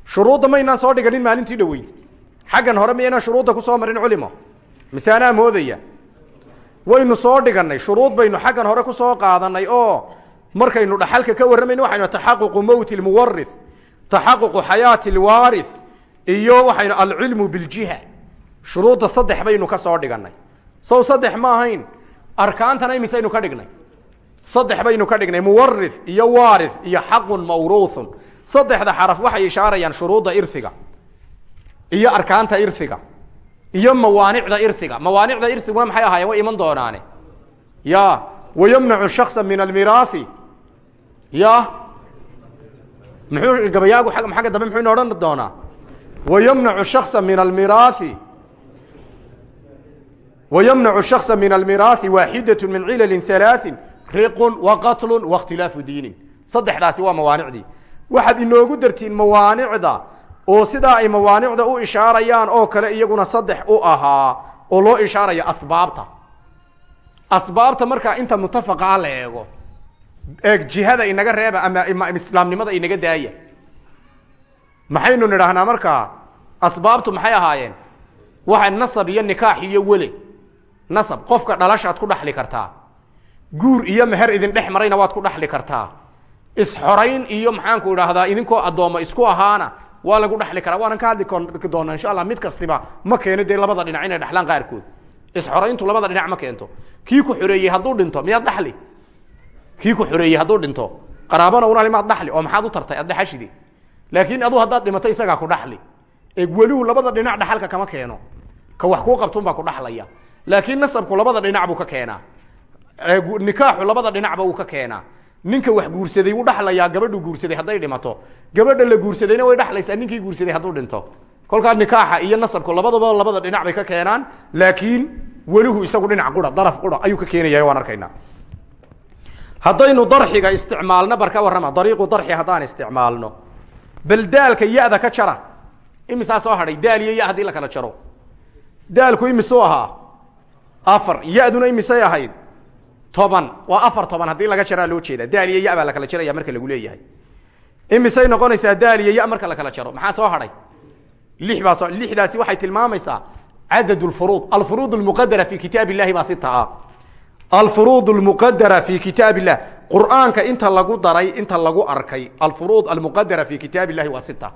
shuruudda maynaan soo dhiganin maalintii dhaweyd xaggan hore miyaynaan shuruudda ku soo marin culimo. Soo dhigannay shuruud baynu xaggan hore ku soo qaadanay oo markaynu dhaxalka ka warramayna waxaynu taxaququ mowti lmuwari taxaququ xayaati lwaari iyo waxaynu alcilmu biljiha. Shuruudda saddex baynu ka soo dhigannay. Sow saddex ma ahayn arkaantana imisaynu ka dhignay. Saddex baynu ka dhignay muwari iyo waari iyo xaqun mawruuthun. Saddexda xaraf waxay ishaarayaan shuruudda iriga iyo arkaanta iriga iyo mawaanicda iriga mawaanicda iriguna maxay ahaayeen? Way iman doonaane. Ya wayamnacu shaksa min almiraai ya muxuu gabayaagu xagga dambe muxuu ina odhan doonaa? Wayamnacu shaksa min almiraai wymnacu shaksa min almiraai waaxidat min cilali halaain riqun waqatlu wakhtilaafu diinin. Saddexdaasi waa mawaanicdii waxaad inoogu dartiin mawaanicda oo sidaa ay mawaanicda u ishaarayaan oo kale iyaguna saddex u ahaa oo loo ishaarayo asbaabta. Asbaabta markaa inta mutafaqa la eego. eeg jihada inaga reeba ama islaamnimada inaga daaya. Maxaynu nidhaahnaa markaa asbaabtu maxay ahaayeen? Waxa nasab iyo nikaax iyo wele nasab qofka dhalashaad ku dhaxli kartaa. Guur iyo meher idin dhex marayna waad ku dhaxli kartaa. Isxorayn iyo maxaanku idhaahdaa idinkoo addoommo isku ahaana waa lagu dhaxli karaa. Waanan ka hadli doonaa insha allah mid kastiba ma keeno dee labada dhinac inay dhexlaan qaarkood. Isxorayntu labada dhinac ma keento. Kii ku xoreeyey hadduu dhinto miyaad dhaxli kii ku xoreeyey hadduu dhinto. Qaraabana unali maad dhaxli oo maxaad u tartay ad dhexashidi laakiin adu haddaad dhimato isagaa ku dhaxli. Welihu labada dhinac dhaxalka kama keeno. Ka wax kuu qabtunbaa ku dhaxlaya. Laakiin nasabku labada dhinac buu ka keenaa. Nikaaxu labada dhinacba uu ka keenaa. Ninka wax guursaday wuu dhaxlayaa gabadhu guursaday hadday dhimato. Gabadha la guursadayna way dhaxlaysaa ninkii guursaday hadduu dhinto. Kolkaa nikaaxa iyo nasabku labadaba labada dhinac ka keenaan. Laakiin welihu isagu dhinac qura daraf qura ayuu ka keenaya waan arkaynaa haddaynu darxiga isticmaalno bar warrama dariiqu darxi haddaan isticmaalno. Bal daalka ya-da ka jara imisaa soo hadhay daal iyo ya la kala jaro? Daalku imisuu ahaa afar ya-duna imisay toban. Waa afar toban haddii laga jaraa loo jeeda daal iyo ya la kala jaraya marka lagu leeyahay. Imisay noqonaysaa daal iyo ya marka la kala jaro? Maxaa soo hadhay? Lix baa soo lixdaasi waxay tilmaamaysaa cadad lfuruud alfuruud lmuqadara fi kitaab illahi baa sita ah alfuruud lmuqadara fi kitaab illah qur'aanka inta lagu daray inta lagu arkay alfuruud almuqadara fi kitaab illahi waa sita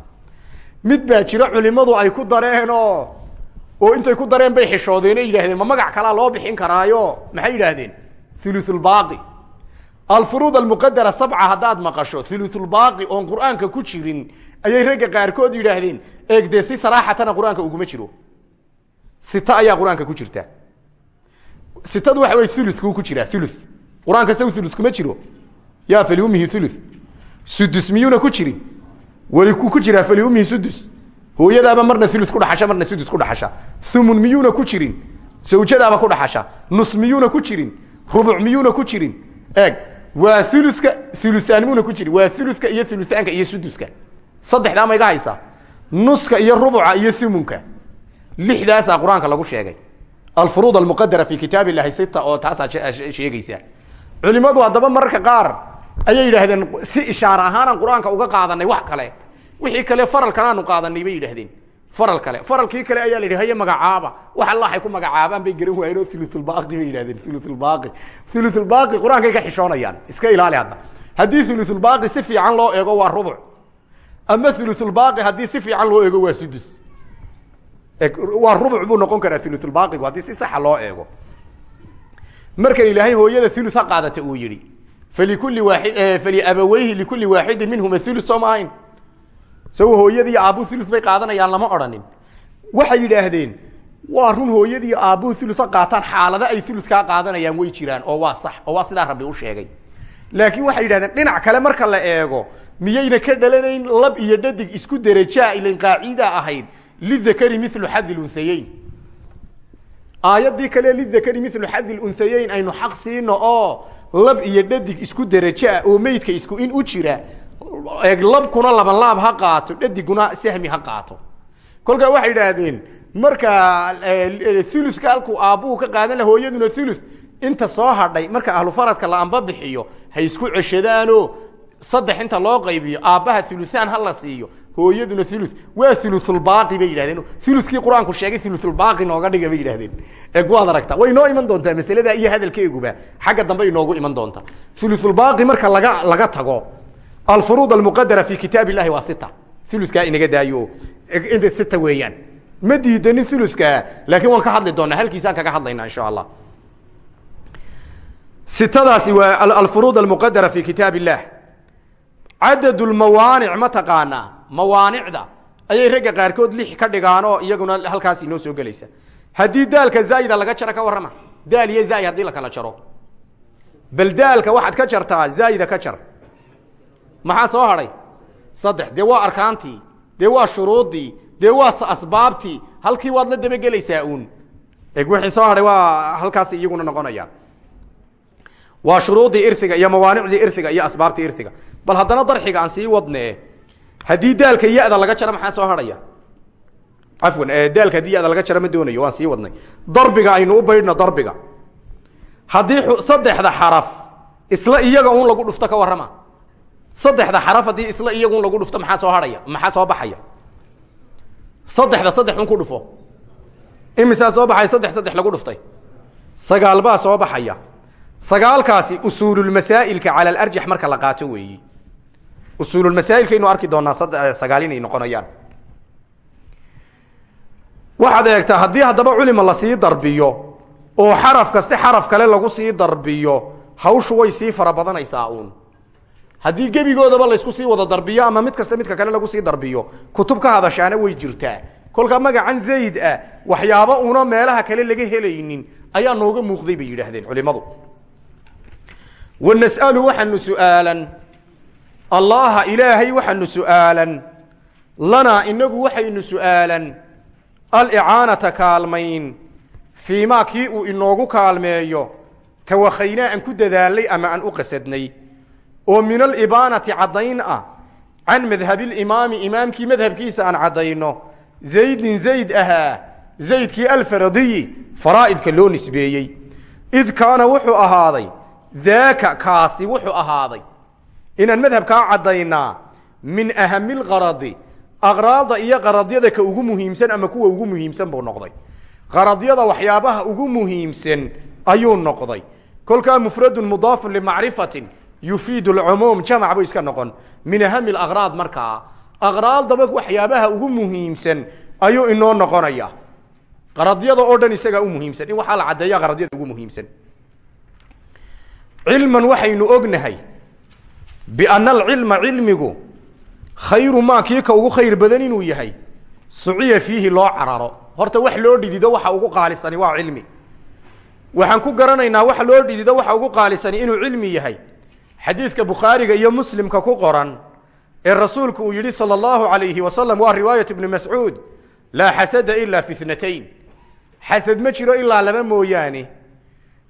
mid baa jira culimadu ay ku dareen oo intay ku dareen bay xishoodeen o yidhahdeen ma magac kalaa loo bixin karaayo maxay yidhaahdeen thuluthulbaaqi alfuruud almuqadara sabca haddaad maqasho thuluthulbaaqi oon qur'aanka ku jirin ayay ragga qaarkood yidhaahdeen eegdee si saraaxatana qur'aanka uguma jiro sita ayaa qur'aanka sitadu waxa wey ulukuu ku jiraa ulu qur'aanka saw ulu kuma jiro. Yaa faliumihi ulu sudus miyuuna ku jirin? Weli ku ku jiraa faliumihi sudus hooyadaaba marna ulu ku dhaxasha marna sudus ku dhaxasha. Umun miyuuna ku jirin? Sawjadaaba ku dhaxasha. Nus miyuuna ku jirin? Rubuc miyuuna ku jirin? Eeg waa uluka ulusaan muna ku jirin waa uluka iyo ulusaanka iyo suduska saddexdaa ma iga haysaa nuska iyo alfuruud almuqadara fi kitaab illahi sita oo taasaa sheegaysa culimadu haddaba mararka qaar ayay yidhaahdeen si ishaare ahaanaan qur'aanka uga qaadanay wax kale wixii kale faralkanaanu qaadanay bay yidhahdeen faral kale faralkii kale ayaa la yidhi haye magacaaba wax alla waxay ku magacaabaan bay garan waayeen oo thuluthulbaaqi bay yidhahdeen thuluthulbaaqi thuluthulbaaqi qur'aankay ka xishoonayaan iska ilaali hadda haddii thuluthulbaaqi si fiican loo eego waa rubuc ama thuluthulbaaqi haddii si fiican loo eego waa sudus waa rubuc buu noqon karaa thuluthulbaaqigu haddii si saxa loo eego. Markan ilaahay hooyada thulu ha qaadata uu yihi falikulli waaid faliabaweyhi likulli waaxidin minhuma thulu soo ma ahayn saw hooyadii aabbu thulu bay qaadanayaan lama odhanin. Waxay yidhaahdeen waa run hooyadii aabbuhu thulu ha qaataan xaalado ay thulu kaa qaadanayaan way jiraan oo waa sax oo waa sidaa rabbi u sheegay. Laakiin waxay yidhahdeen dhinac kale marka la eego miyayna ka dhalanayn lab iyo dhadig isku derajaa ilan qaacida ahayd lidakari milu xadi lunhayeyn aayaddii kale lidakari milu xadi lunhayeyn aynu xaq siino oo lab iyo dhadig isku derajaa oo meydka isku in u jira labkuna laban laab ha qaato dhadiguna sahmi ha qaato kolkaa waxay idhaahdeen marka uluka halkuu aabbuhu ka qaadan la hooyaduna ulu inta soo hadhay marka ahlufaradka la amba bixiyo ha isku ceshadaano saddex inta loo qaybiyo aabbaha uluaan ha la siiyo hooyaduna ulu waa ulusulbaaqi bay yidhahdeen. Ulukii qur'aanku sheegay ulusulbaaqi nooga dhiga bay yidhahdeen. Eeg waad aragtaa way inoo iman doontaa masalada iyo hadalkeeguba xagga dambe inoogu iman doonta ulusulbaaqi marka laga laga tago alfuruud almuqadara fi kitaab illahi waa sita ulukaa inaga daayo sita weeyaan. Ma diidanin ulukaa laakiin waan ka hadli doonaa. Halkiisaan kaga hadlaynaa insha allah. Sitadaasi waa alfuruud almuqadara fi kitaab illah cadad lmawaanic ma taqaanaa mawaanicda ayay ragga qaarkood lix ka dhigaan oo iyaguna halkaas inoo soo gelaysa. Haddii daalka zaa'ida laga jaro ka warrama daal iyo zaa'id haddii la kala jaro. Bal daalka waxaad ka jartaa zaa'ida ka jar. Maxaa soo hadhay saddex dee waa arkaantii dee waa shuruuddii dee waa asbaabtii halkii waad la dabagelaysaa uun. Eg wixii soo hadhay waa halkaas iyaguna noqonayaan waa shuruudii iriga iyo mawaanicdii iriga iyo asbaabtii iriga bal haddana darxiga aan sii wadne haddii daalka yada laga jaro maxaa soo hadhaya afwan daalka haddii yada laga jaro ma doonayo waan sii wadnay. Darbiga aynu u baydhno darbiga. Haddii saddexda xaraf isla iyaga un lagu dhufto ka warrama. Saddexda xaraf haddii isla iyagun lagu dhufto maxaa soo hadhaya maxaa soo baxaya? Saddexda saddex un ku dhufo. Imisaa soo baxay saddex saddex lagu dhuftay? Sagaal baa soo baxaya. Sagaalkaasi usuululmasaa'ilka cala alarjax marka la qaato weeyi usuululmasaailkaynu arki doonaa sagaal inay noqonayaan. Waxaad eegtaa haddii haddaba culima la sii darbiyo oo xaraf kaste xaraf kale lagu sii darbiyo hawshu way sii fara badanaysaa uun. Haddii gebigoodaba laysku sii wada darbiyo ama mid kaste midka kale lagu sii darbiyo kutub ka hadashaana way jirtaa. Kolkaa magacan zayd ah waxyaabo una meelaha kale laga helaynin ayaa nooga muuqday bay yidhaahdeen culimadu. Wanas'alu waxaanu su'aalan allaha ilaahay waxaanu su'aalan lanaa inagu waxaynu su'aalan alicaanata kaalmayn fii maa kii uu inoogu kaalmeeyo tawakhaynaa aan ku dadaalay ama aan u qasadnay oo min alibaanati caddayn ah can madhabiilimaami imaamkii madhabkiisa aan caddayno zaydin zayd ahaa zaydkii alfaradiyi faraa'idka loo nisbeeyey. Id kaana wuxuu ahaaday daaka kaasi wuxuu ahaaday inaan madhabkaa caddaynaa min ahamilqaradi aqraada iyo qaradyada ka ugu muhiimsan ama kuwa ugu muhiimsan buu noqday. Qaradyada waxyaabaha ugu muhiimsan ayuu noqday. Kolkaa mufradun mudaafun limacrifatin yufiidu lcumuum jamac buu iska noqon. Min ahami laqraad markaa aqraadaba waxyaabaha ugu muhiimsan ayuu inoo noqonaya. Qaradyada oo dhan isagaa u muhiimsan. In waxaa la caddeeya qaradyada ugu muhiimsan. Cilman waxaynu ognahay biana alcilma cilmigu khayru maa kii ka ugu khayr badan inuu yahay suciya fiihi loo cararo. Horta wax loo dhidido waxa ugu qaalisani waa cilmi. Waxaan ku garanaynaa wax loo dhidido waxa ugu qaalisani inuu cilmi yahay. Xadiidka bukhaariga iyo muslimka ku qoran ee rasuulku uu yidhi sala allahu alayhi wasalam waa riwaayat ibni mascuud laa xasada ila fi itnatayn xasad ma jiro ilaa laba mooyaane.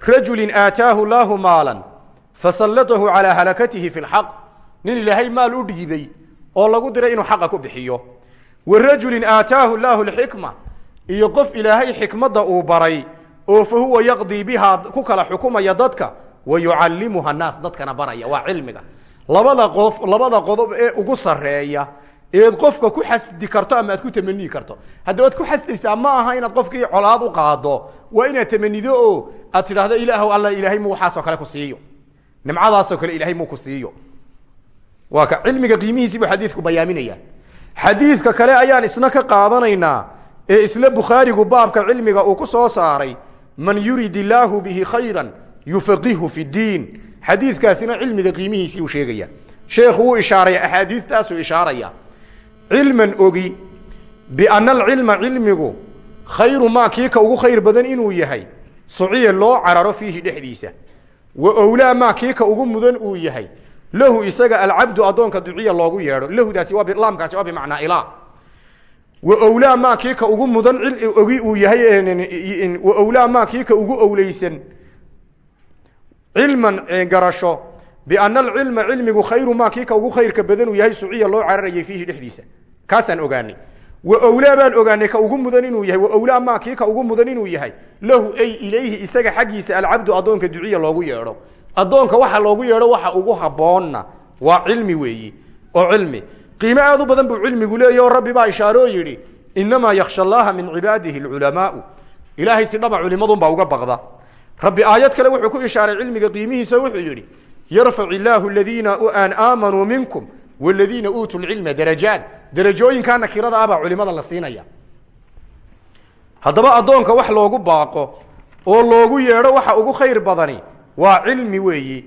Rajulin aataahu laahu maalan fasallatahu calaa halakatihi fi lxaq nin ilaahay maal u dhiibay oo lagu diray inuu xaqa ku bixiyo. Wa rajulin aataahu laahu lxikma iyo qof uu baray oo fa huwa yaqdii bihaa ku kala xukumaya dadka wa yucallimuha dadkana baraya waa cilmiga. Labada qof labada qodob ee ugu sarreeya eed qofka ku xasdi karto ama aad ku tamanii karto. Haddabaad ku xasdaysaa ma aha inaad qofkii colaad u qaado. Waa inaad tamanido oo aad tidhaahdo ilaahw alla ilaahay mu waxaasoo kale ku siiyo nimcadaasoo kale ilahay muu ku siiyo. Waa ka cilmiga qiimihiisii buu xadiidku bayaaminaya xadiidka kale ayaan isna ka qaadanaynaa ee isla bukhaarigu baabka cilmiga uu ku soo saaray man yurid illaahu bihi khayran yufaqihu fi diin. Xadiidkaasina cilmiga qiimihiisii uu sheegaya sheekhu wuu ishaaray axaadiistaasuu ishaaraya. Cilman ogi biana alcilma cilmigu khayru maa kii ugu khayr badan inuu yahay suciya loo cararo fiihi dhexdiisa wa owlaa maa kii ka ugu mudan uu yahay. Lahu isaga alcabdu addoonka duciya loogu yeedho. Lahudaasi laamkaasi waa bimacnaa ilaa. Wa owlaa maa kii ka ugu mudan ogi uu yahay wa owlaa maa kii ka ugu owleysan cilman garasho biana alcilma cilmigu khayru maa kii ugu khayrka badan uu yahay suciya loo cararayay fiihi dhexdiisa. Kaasaan ogaanay wa owlaa baan ogaanay ka ugu mudan inuu yahay wa owlaa maa kii ka ugu mudan inuu yahay lahu ay ilayhi isaga xaggiisa alcabdu addoonka duciya loogu yeedho. Addoonka waxa loogu yeedho waxa ugu habboonna waa cilmi weeyi oo cilmi. Qiimo aad u badan buu cilmigu leeyahy oo rabbi baa ishaaroo yidhi inamaa yaksha allaha min cibaadihi alculamaau ilaahay si dhaba culimadunbaa uga baqda. Rabbi aayad kale wuxuu ku ishaaray cilmiga qiimihiisa wuxuu yidhi yarfac illaahu aladiina an minkum waladiina uutuu lcilma darajaat darajooyinkaa nakirada ah baa culimada la siinaya haddaba addoonka wax loogu baaqo oo loogu yeedho waxa ugu khayr badani waa cilmi weeyi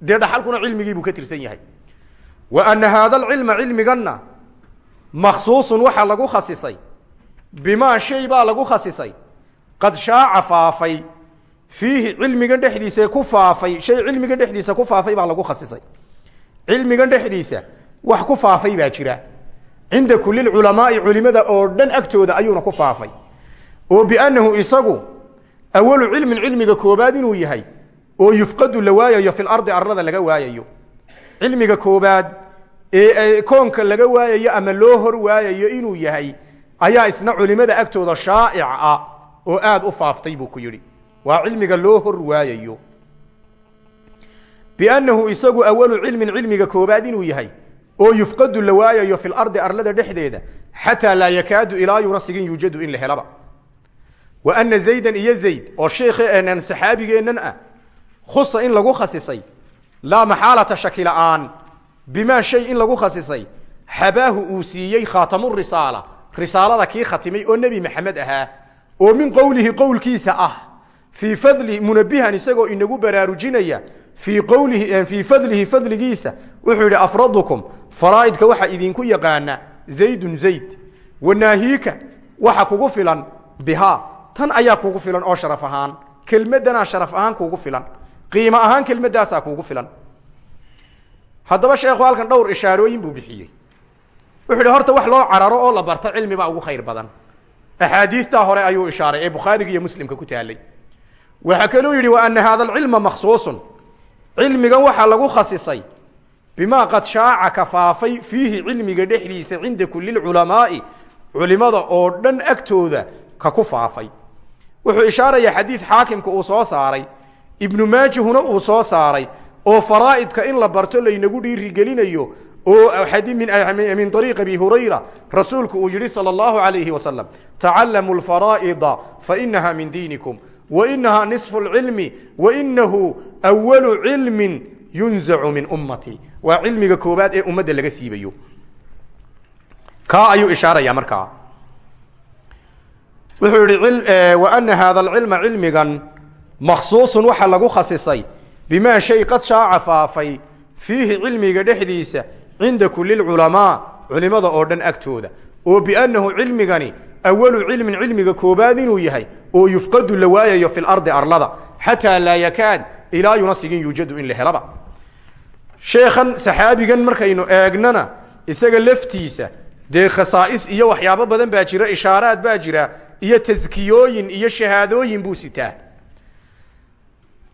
dee dhaxalkuna cilmigii buu ka tirsan yahay wa ana haada alcilma cilmiganna makhsuusun waxaa lagu khasisay bimaa shay baa lagu khasisay qad shaaca faafay fiihi cilmigan dhexdiisa ku faafay shay cilmigan dhexdiisa ku wax ku faafay baa jira. Cinda kuli culamaai culimada oo dhan agtooda ayuuna ku faafay. Oo biannahu isagu awalu cilmin cilmiga koobaad inuu yahay oo yufqadu la waayayo fi lardi arlada laga waayayo. Cilmiga koobaad ee koonka laga waayayo ama loo hor waayayo inuu yahay ayaa isna culimada agtooda shaa'ic ah oo aada u faaftay buu ku yidhi. Waa cilmiga loo hor waayayo. Biannahu isagu awalu cilmin cilmiga koobaad inuu yahay oo yufqadu la waayayo fi lardi arlada dhexdeeda xataa laa yakaadu ilaa yuna sigin yuujadu in la helaba. Wa ana zaydan iyo zayd oo sheekheenan saxaabigeennan ah khusa in lagu khasisay laa maxaalata shaki la'aan bimaa shay in lagu khasisay xabaahu uu siiyey khaatamu risaala risaalada kii khatimay oo nebi maxamed ahaa oo min qowlihi qowlkiisa ah fii fadlihi munabihan isagoo inagu baraarujinaya fii fadlihi fadligiisa wuxuu yidhi afradukum faraa'idka waxaa idinku yaqaana zaydun zayd wanaahiika waxa kugu filan bihaa tan ayaa kugu filan oo sharaf ahaan kelmaddanaa sharaf ahaan kuugu filan qiimo ahaan kelmaddaasaa kuugu filan. Haddaba sheekhu halkan dhowr ishaarooyin buu bixiyey. Wuxuu yidhi horta wax loo cararo oo la barto cilmi baa ugu khayr badan. Axaadiistaa hore ayuu ishaaray ee bukhaariga iyo muslimka ku taalay cilmigan waxaa lagu khasisay bimaa qad shaaca ka faafay fiihi cilmiga dhexdiisa cinda kuli lculamaai culimada oo dhan agtooda ka ku faafay. Wuxuu ishaarayaa xadiid xaakimka uu soo saaray ibnu maajihuna uu soo saaray oo faraa'idka in la barto laynagu dhiirigelinayo oo min ariiq abi hurayra rasuulku uu yihi salى اllahu alayhi wasalam tacalamu lfaraa'ida fainaha min diinikum wainaha niصfu اlcilmi wainahu awalu cilmi yunzacu min ummatii waa cilmiga koobaad ee ummadda laga siibayo. Kaa ayuu ishaaraya markaa. Wuxuu yihi wana haada alcilma cilmigan maksuusun waxa lagu khasisay bimaa shay qad shaaca faafay fiihi cilmiga dhexdiisa cinda kuli culamaa culimada oo dhan agtooda. Oo biannahu cilmigani awalu cilmin cilmiga koobaad inuu yahay oo yufqadu la waayayo fi lardi arlada xataa laa yakaad ilaa yunasigin yuujadu in la helaba sheekhan saxaabigan markaynu eegnana isaga laftiisa dee khasaa'is iyo waxyaabo badan baa jira ishaaraad baa jira iyo taskiyooyin iyo shahaadooyin buu sitaa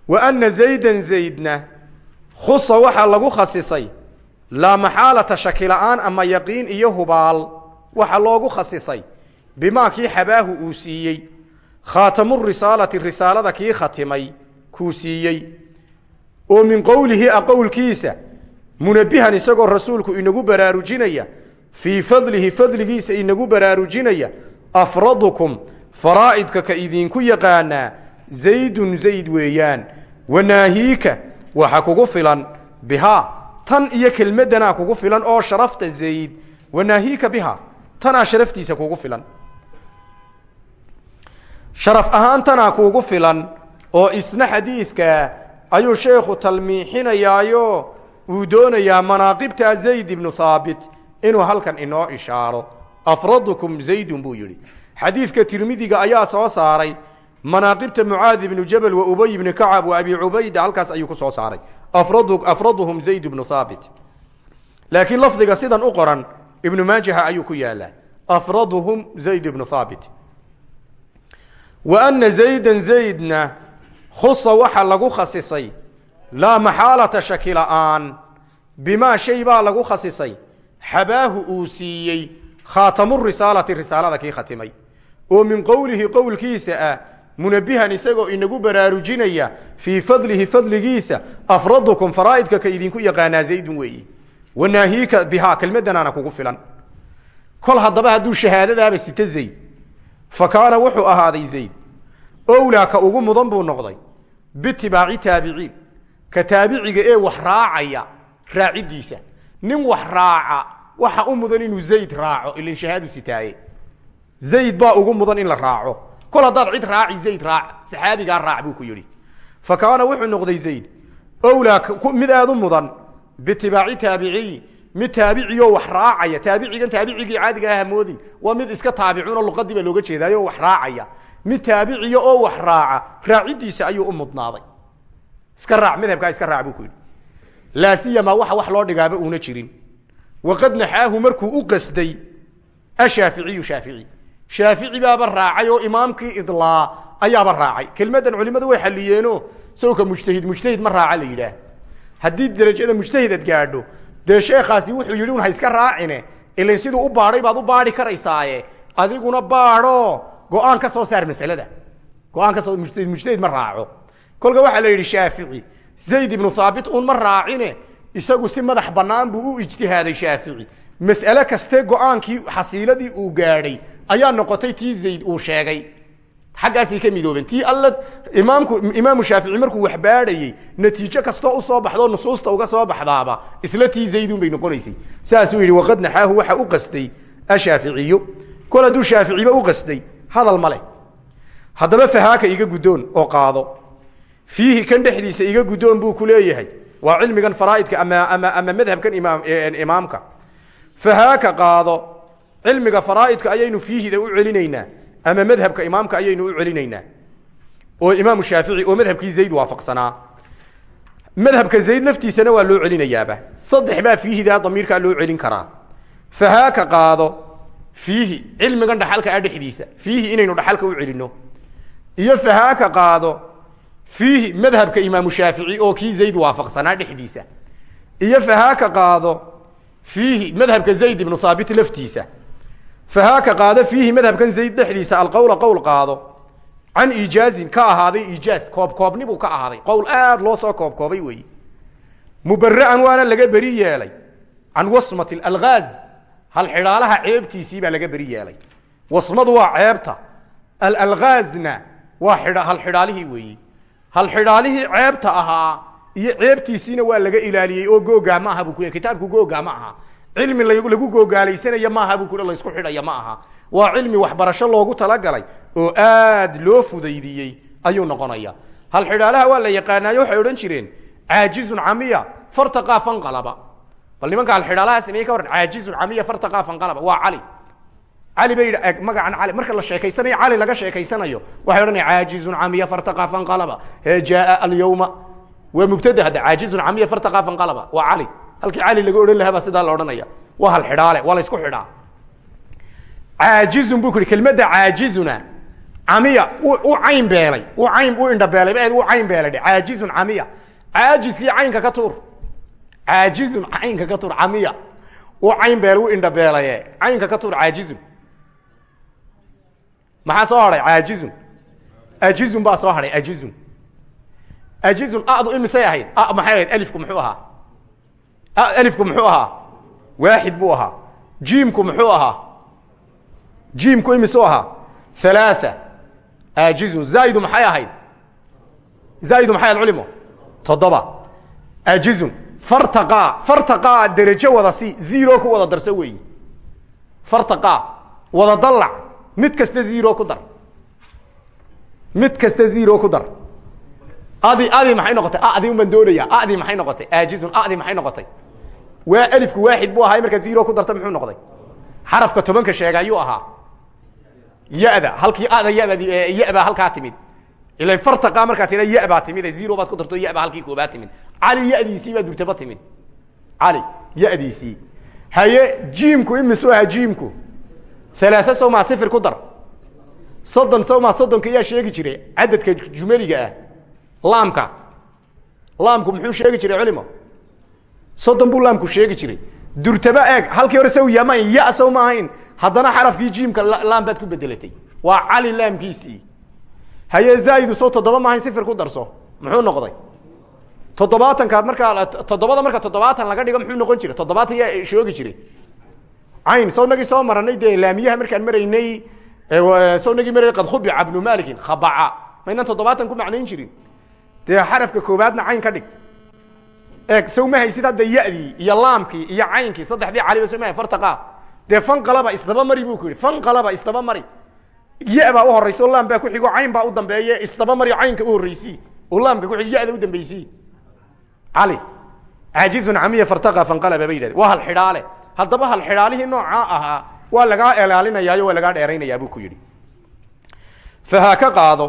wa ana zaydan zaydna khusa waxaa lagu khasisay laa maxaalata shaki ama yaqiin iyo hubaal waxa loogu khasisay bimaa kii xabaahu uu siiyey khaatamu risaalati risaalada kii khatimay kuu siiyey oo min qowlihi a qowlkiisa munabihan isagoo rasuulku inagu baraarujinaya fii fadlihi fadligiisa inagu baraarujinaya afradukum faraa'idka ka idinku yaqaanaa zaydun zayd weeyaan wanaahiika waxa kugu filan bihaa tan iyo kelmaddanaa kugu filan oo sharafta zayd wanaahiika biha tanaa sharaftiisa kugu filan sharaf ahaan tanaa kuugu filan oo isna xadiidka ayuu sheekhu talmiixinayaayo uu doonayaa manaaqibta zayd ibnu haabit inuu halkan inoo ishaaro. Afradukum zaydun buu yidhi. Xadiidka tirmidiga ayaa soo saaray. Manaaqibta mucaad ibnu jabal wa ubay ibni kacab wa abi cubayda halkaas ayuu ku soo saaray. Afraduhum zayd ibnu haabit laakiin lafdiga sidan u qoran ibnu maajaha ayuu ku yaalaa afraduhum zayd ibnu haabit wa ana zaydan zaydna khusa waxa lagu khasisay. Laa maxaalata shaki la'aan bimaa shay baa lagu khasisay. Xabaahu uu siiyey khaatamu risaalati risaalada kii khatimay. Oo min qowlihi qowlkiisa ah munabihan isagoo inagu baraarujinaya fii fadlihi fadligiisa afradukum faraa'idka ka idinku yaqaanaa zaydun weeyi. Wanaahiika bihaa kelmadanaana kugu filan. Kol haddaba hadduu shahaadadaaba sita zayd fa wuxuu ahaaday zayd. Owlaa ugu mudan buu noqday. Bitibaaci taabiciin. Ka taabiciga ee wax raacaya raacidiisa nin wax raaca waxa u mudan inuu zayd raaco ilan shahaadu sitaaye. Zayd baa ugu mudan in la raaco. Kol haddaad cid raaci zayd raac saxaabigaa raac buu ku yidhi. Fa wuxuu noqday zayd. Owlaa mid aad u mudan. Bitibaaci taabiciyi mid taabiciyo wax raacaya. Taabicigan taabicigii caadiga ah hamoodin waa mid iska taabicuno luqadii looga jeedaayo wax raacaya. Mid taabiciya oo wax raaca raacidiisa ayuu u mudnaaday. Iska raac madhabkaa iska raac buu ku yidhi. Laa siyamaa waxa wax loo dhigaaba uuna jirin. Waqad naxaahu markuu u qasday ashaaficiyu shaafici. Shaafici baaba raacay oo imaamkii idlaa ayaaba raacay. Kelmaddan culimadu way xaliyeeno sawka mujtahid mujtahid ma raaca la yidhaah. Haddii derajada mujtahid ad gaadho dee sheekaasi wuxuu yidhi un ha iska raacine. Ilan siduu u baadhay baad u baadhi karaysaaye. Adiguna baadho. Go'aan ka soo saar masalada. Go'aan ka soo mujtahid ma raaco. Kolka waxaa la yidhi shaafici zayd ibnu haabit uun ma raacine. Isagu si madax bannaan buu u ijtihaaday shaafici. Mas'ale kaste go'aankii xasiiladii uu gaadhay ayaa noqotay tii zayd uu sheegay xaggaasay ka midoobeen. Tii alla imaamku imaamu shaafici markuu wax baadhayey natiijo kastoo u soo baxdoo nusuusta uga soo baxdaaba isla tii zaydun bay noqonaysay saasuu yidhi waqad naxaahu waxa u qastay ashaaficiyu. Kol hadduu shaaficiba u qastay hadal ma haddaba fahaaka iga guddoon oo qaado. Fiihi kan dhexdiisa iga guddoon buu ku leeyahay. Waa cilmigan faraaidka ama ama ama madhabkan imaam imaamka. Fahaaka qaado. Cilmiga faraaidka ayaynu fiihida u celinaynaa ama madhabka imaamka ayaynu u celinaynaa. Oo imaamu shaafici oo madhabkii zayd waafaqsanaa. Madhabka zayd laftiisana waa loo celinayaaba. Saddex baa fiihidaa damiirkaa loo celin karaa. Fahaaka qaado fiihi cilmigan dhaxalka ah dhexdiisa. Fiihi inaynu dhaxalka u celinno. Iyo fahaaka qaado fiihi madhabka imaamu shaafici oo kii zayd waafaqsanaa dhexdiisa. Iyo fahaaka qaado fiihi madhabka zayd ibnu haabit laftiisa fahaaka qaado fiihi madhabkan zayd dhexdiisa alqowla qowl qaado can iijaazin ka ahaaday iijaaz koobkoobnibuu ka ahaaday qowl aad loo soo koobkoobay weeye mubara'an waana laga beri yeelay can wasmat algaaz halxidhaalaha ceebtiisii baa laga beri yeelay wasmadu waa ceebta alalgaazna waa halxidhaalihii weeyi halxidhaalihii ceebta ahaa iyo ceebtiisiina waa laga ilaaliyey oo googaa ma aha bu ku kitaabku googaa ma cilmi lagu googaalaysanaya maaha buu ku laysku xidhaya ma waa cilmi waxbarasho loogu talagalay oo aad loo fudaydiyey ayuu noqonaya. Halxidhaalaha waa la yaqaanaayo waxay odhan jireen caajizun camiya fartaqaa fanqalaba bal nimanka halxidhaalaha sameeye ka warran caajizun camiya fartaqaa fanqalaba waa cali. Cali bay yidhi magacan cali. Marka la sheekaysanayo cali laga sheekaysanayo waxay odhanaya caajizun camiya fartaqaa fanqalaba he jaaa alyawma. Waa mubtada hadda caajizun camiya fartaqaa fanqalaba waa cali halkii cali laga odhan lahaa baa sidaa la odhanaya. Waa halxidhaale waa la ysku xidhaa. Caajizun bu ku yihi kelmadda u cayn beelay u cayn u indhabeelay ba u cayn beelay dhe caajizun camiya. Caajiskii ka tuur. Caajizun caynka ka tuur camiya. U cayn beelay u indhabeelaye caynka ka tuur caajizun. Maxaa soo hadhay caajizun. Ajizun baa soo hadhay ajizun ajizun adu imisay ahayd. Maxay ahayd? Alifku muxuu ahaa alifku muxuu ahaa? Waaxid buu ahaa. Jiimku muxuu ahaa? Jiimku imisuu ahaa? Halaaa aajizun zaa'idu maxay ahayd? Zaa'idu maxay ahayd culimo toddoba. Aajizun fartaqaa fartaqaa derajo wada si zero ku wada darso weeyi. Fartaqaa wada dallac. Mid kasta zero ku dar. Mid kasta zero ku dar. Adi adi maxay noqotay? Adi umbaan doonaya adi maxay noqotay? Aajizun. Adi maxay noqotay waa alifku waaxid buu ahaa markaad zero ku darta muxuu noqday? Xarafka tobanka sheega ayuu ahaa. Ya-da halkii ada yabad ya-baa halkaa timid. Ila fartaqa markaa tida ya-baa timid zero baad ku darto ya-baa halkii koobaa timid. Cali ya-diisii baa durtaba timid. Cali ya-diisii. Haye jiimku imisu ahaa jiimku. Halaaa sawmaa sifir ku dar. Soddon sawmaa soddonka yaa sheegi jiray cadadka jumeliga ah laamka. Laamku muxuu sheegi jiray culimo soddon buu sheegi jiray. Durtaba eeg halkii hore saw yama ya saw ma ahayn. Haddana xarafkii jiimka laam ku bedelatay waa cali laamkiisii. Haye zaa'idu sow toddoba ma ahayn sifir ku darso. Muxuu noqday? Toddobaatankaad markaa toddobada marka toddobaatan laga dhigo muxuu noqon jiray. Toddobaatan yaa shoogi jiray. Cayn saw nagii soo maranay dee laamiyaha markaan maraynay saw nagii maranay qad khubica bnu malikin khabaca maynan toddobaatan ku macnayn jirin? Dee xarafka koobaadna cayn ka dhig eeg sow ma haysid hadda yadii iyo laamkii iyo caynkii saddexdii caliba sow ma hay fartaqa. Dee fanqalaba isdaba mari buu ku yidhi fanqalaba isdaba mari. Ya baa u horaysa oo laam baa ku xigo cayn baa u dambeeye isdaba mari caynka u horreysii oo laamka ku xig ya-da u dambeysii cali caajizun camiya fartaqa fanqalaba bay yidhahdeen. Waa halxidhaale haddaba halxidhaalihii noocaa ahaa waa lagaa ilaalinayaayo waa lagaa dheeraynayaa buu ku yidhi. Fahaa ka qaado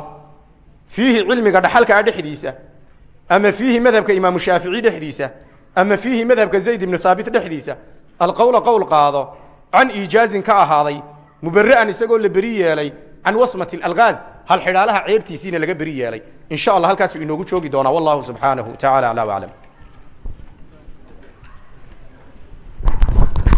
fiihi cilmiga dhaxalkaa dhexdiisa ama fiihi madhabka imaamu shaafici dhexdiisa ama fiihi madhabka zayd ibnu haabit dhexdiisa alqowla qowl qaado can iijaazin ka ahaaday mubari'an isagoo la beri yeelay can wasmati algaaz hal xidhaalaha ceebtiisiina laga beri yeelay in sha allah halkaasu inoogu joogi doonaa wallahu subxaanahu tacala aclaa aclam